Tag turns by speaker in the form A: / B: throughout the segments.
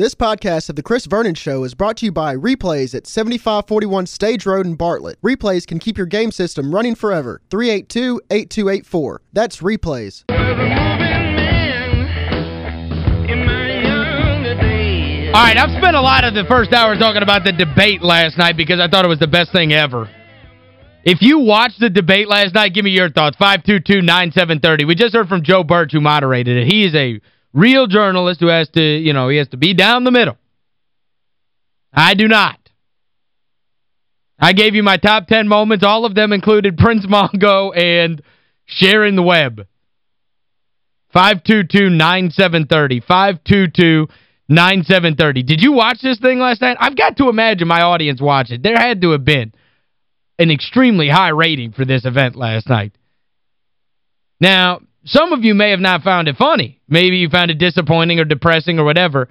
A: This podcast of The Chris Vernon Show is brought to you by Replays at 7541 Stage Road in Bartlett. Replays can keep your game system running forever. 382-8284. That's Replays.
B: All right, I've spent a lot of the first hour talking about the debate last night because I thought it was the best thing ever. If you watched the debate last night, give me your thoughts. 522-9730. We just heard from Joe Birch who moderated it. He is a real journalist who has to, you know, he has to be down the middle. I do not. I gave you my top 10 moments. All of them included Prince Mongo and Sharon Webb. 522-9730. 522-9730. Did you watch this thing last night? I've got to imagine my audience watched it. There had to have been an extremely high rating for this event last night. Now, some of you may have not found it funny. Maybe you found it disappointing or depressing or whatever.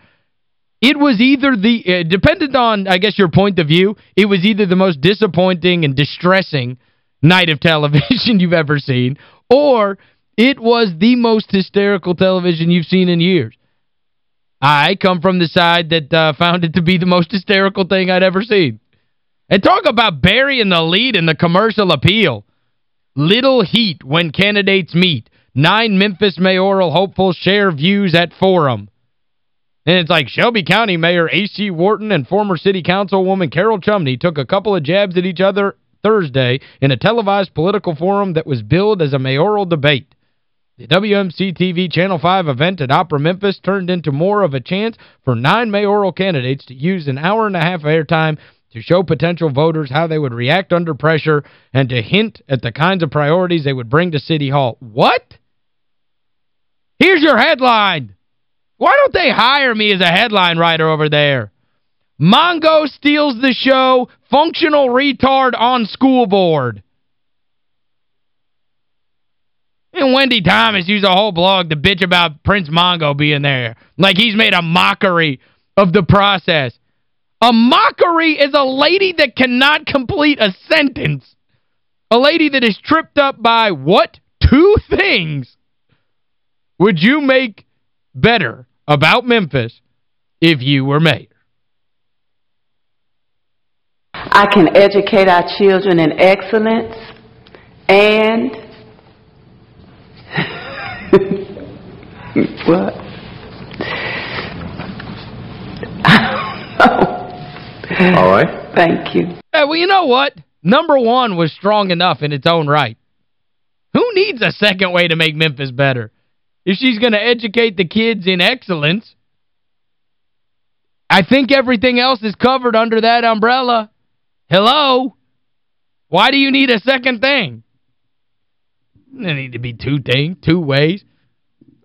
B: It was either the, uh, dependent on, I guess, your point of view, it was either the most disappointing and distressing night of television you've ever seen, or it was the most hysterical television you've seen in years. I come from the side that uh, found it to be the most hysterical thing I'd ever seen. And talk about burying the lead in the commercial appeal. Little heat when candidates meet. Nine Memphis mayoral hopefuls share views at forum. And it's like Shelby County Mayor A.C. Wharton and former city councilwoman Carol Chumney took a couple of jabs at each other Thursday in a televised political forum that was billed as a mayoral debate. The WMC-TV Channel 5 event at Opera Memphis turned into more of a chance for nine mayoral candidates to use an hour and a half of airtime to show potential voters how they would react under pressure and to hint at the kinds of priorities they would bring to City Hall. What? Here's your headline. Why don't they hire me as a headline writer over there? Mongo steals the show, functional retard on school board. And Wendi Thomas used a whole blog to bitch about Prince Mongo being there. Like he's made a mockery of the process. A mockery is a lady that cannot complete a sentence. A lady that is tripped up by what? Two things would you make better about Memphis if you were mayor?
C: I can educate our children in excellence and what?
D: All right.
C: Thank you.
B: Yeah, well, you know what? Number one was strong enough in its own right. Who needs a second way to make Memphis better? If she's going to educate the kids in excellence, I think everything else is covered under that umbrella. Hello? Why do you need a second thing? There need to be two things, two ways.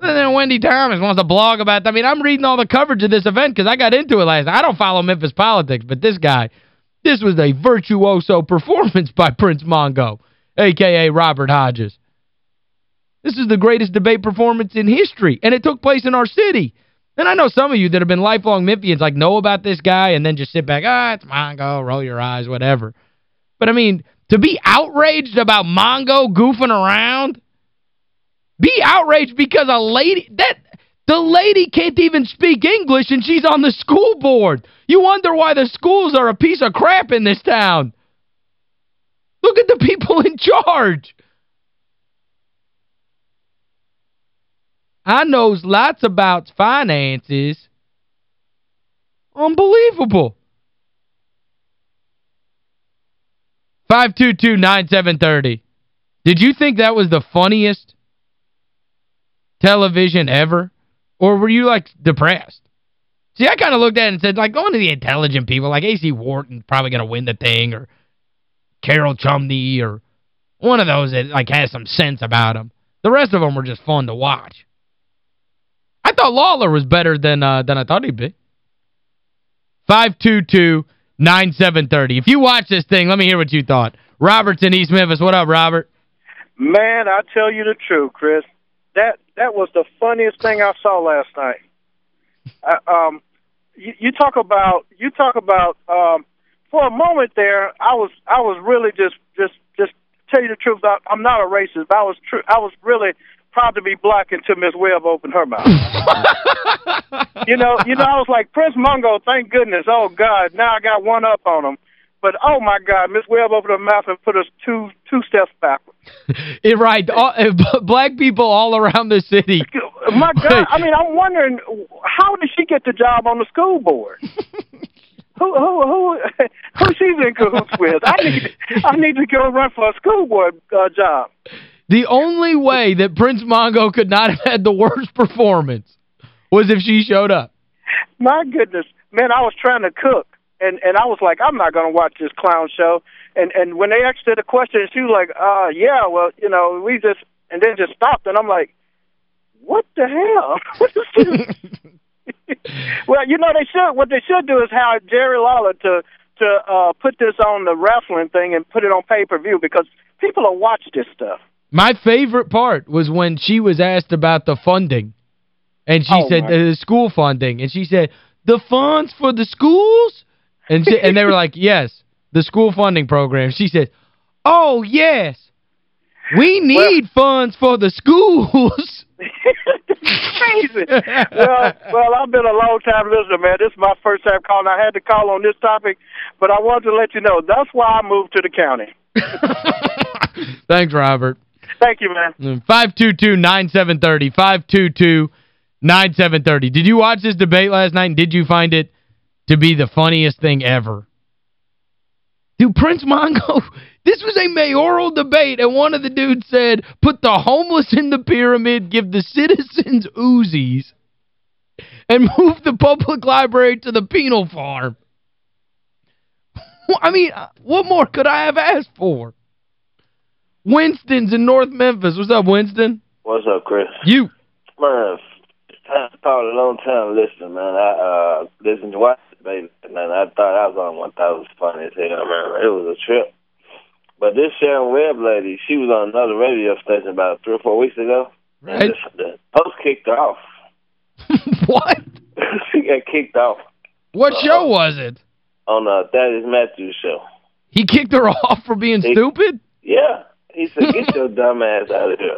B: And then Wendi Thomas wants to blog about that. I mean, I'm reading all the coverage of this event because I got into it last night. I don't follow Memphis politics, but this guy, this was a virtuoso performance by Prince Mongo, a.k.a. Robert Hodges. This is the greatest debate performance in history, and it took place in our city. And I know some of you that have been lifelong Memphians like know about this guy and then just sit back, ah, it's Mongo, roll your eyes, whatever. But, I mean, to be outraged about Mongo goofing around, be outraged because a lady, that the lady can't even speak English and she's on the school board. You wonder why the schools are a piece of crap in this town. Look at the people in charge. I knows lots about finances. Unbelievable. 522-9730. Did you think that was the funniest television ever? Or were you, like, depressed? See, I kind of looked at it and said, like, going to the intelligent people, like A.C. Wharton's probably going to win the thing, or Carol Chumney, or one of those that, like, has some sense about them. The rest of them were just fun to watch. I thought Lawler was better than uh, than I thought he'd be. 522-9730. If you watch this thing, let me hear what you thought. Robert's in East Memphis. What up, Robert?
E: Man, I tell you the truth, Chris. That that was the funniest thing I saw last night. Um, you, you talk about you talk about um, for a moment there. I was I was really just just just tell you the truth. I, I'm not a racist. But I was true. I was really proud to be black until Miss Webb opened her mouth. you know, you know, I was like Prince Mongo, Thank goodness. Oh God, now I got one up on him. But oh my God, Miss Webb opened her mouth and put us two two steps backwards.
B: it, right, all, black people all around the city.
E: My God, I mean, I'm wondering how did she get the job on the school board? who who who who she's in cahoots with? I need I need to go run for a school board uh, job.
B: The only way that Prince Mongo could not have had the worst performance was if she showed up.
E: My goodness. Man, I was trying to cook, and and I was like, I'm not going to watch this clown show. And and when they asked her the question, she was like, uh, yeah, well, you know, we just, and then just stopped, and I'm like, what the hell? What is this? well, you know, they should, what they should do is hire Jerry Lawler to, to uh, put this on the wrestling thing and put it on pay-per-view because people will watch this stuff.
B: My favorite part was when she was asked about the funding. And she oh, said, the school funding. And she said, the funds for the schools? And she, and they were like, yes, the school funding program. She said, oh, yes. We need well, funds for the schools.
E: crazy. well, well, I've been a long time listener, man. This is my first time calling. I had to call on this topic, but I wanted to let you know that's why I moved to the county.
B: Thanks, Robert.
E: Thank you, man.
B: Mm, 522-9730. 522-9730. Did you watch this debate last night, and did you find it to be the funniest thing ever? Dude, Prince Mongo, this was a mayoral debate, and one of the dudes said, put the homeless in the pyramid, give the citizens Uzis, and move the public library to the penal farm. I mean, uh, what more could I have asked for? Winston's in North Memphis. What's up, Winston?
F: What's up, Chris?
B: You.
F: Man, I called a long time listening, man. I uh listened to watch the baby, man. I thought I was on one that was funny as hell, man. It was a trip. But this Sharon Webb lady, she was on another radio station about three or four weeks ago.
B: Right.
F: And the host kicked her off.
B: what?
F: she got kicked off.
B: What uh, show was it?
F: On uh, Thaddeus Matthews show.
B: He kicked her off for being he, stupid?
F: Yeah. He said, get your dumb out of here.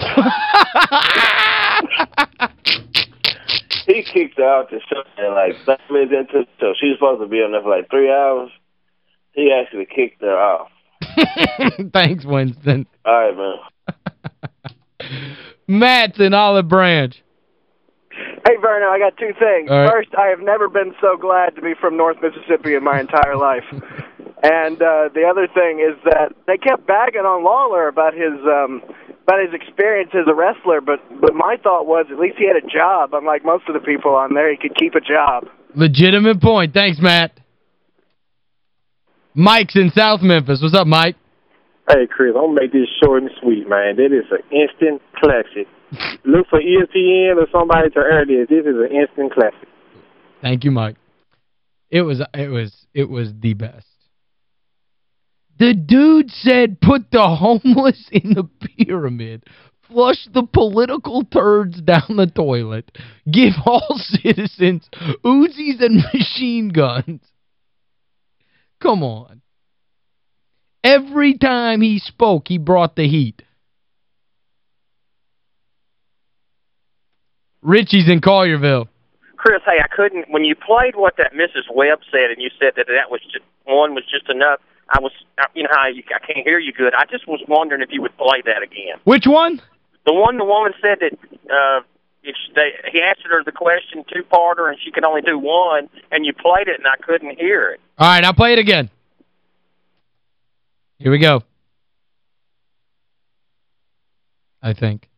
F: he kicked her out the show and like five minutes into the show. She was supposed to be on there for like three hours. He actually kicked her off.
B: Thanks, Winston.
F: All right, man.
B: Matt's in Olive Branch.
G: Hey, Verno, I got two things. Right. First, I have never been so glad to be from North Mississippi in my entire life. And uh, the other thing is that they kept bagging on Lawler about his um, about his experience as a wrestler, but but my thought was at least he had a job. Unlike most of the people on there, he could keep a job.
B: Legitimate point. Thanks, Matt. Mike's in South Memphis. What's up, Mike?
H: Hey, Chris, I'm going to make this short and sweet, man. That is an instant classic. Look for ESPN or somebody to air this. This is an instant classic.
B: Thank you, Mike. It was it was it was the best. The dude said put the homeless in the pyramid. Flush the political turds down the toilet. Give all citizens Uzis and machine guns. Come on. Every time he spoke, he brought the heat. Richie's in Collierville.
I: Chris, hey, I couldn't, when you played what that Mrs. Webb said and you said that that was just, one was just enough, I was, you know how you, I can't hear you good. I just was wondering if you would play that again.
B: Which one?
I: The one the woman said that uh, if they, he answered her the question two-parter and she could only do one, and you played it and I couldn't hear it.
B: All right, I'll play it again. Here we go. I think.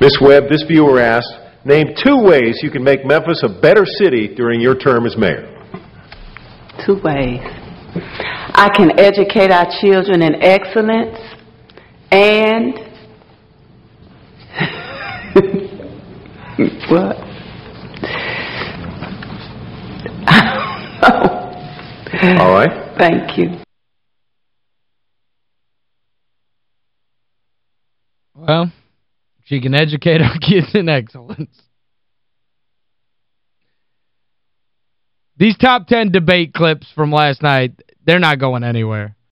D: Miss Webb, this viewer asked, name two ways you can make Memphis a better city during your term as mayor.
C: Two ways. I can educate our children in excellence and what?
D: All right.
C: Thank you.
B: Well, she can educate our kids in excellence. These top 10 debate clips from last night, they're not going anywhere.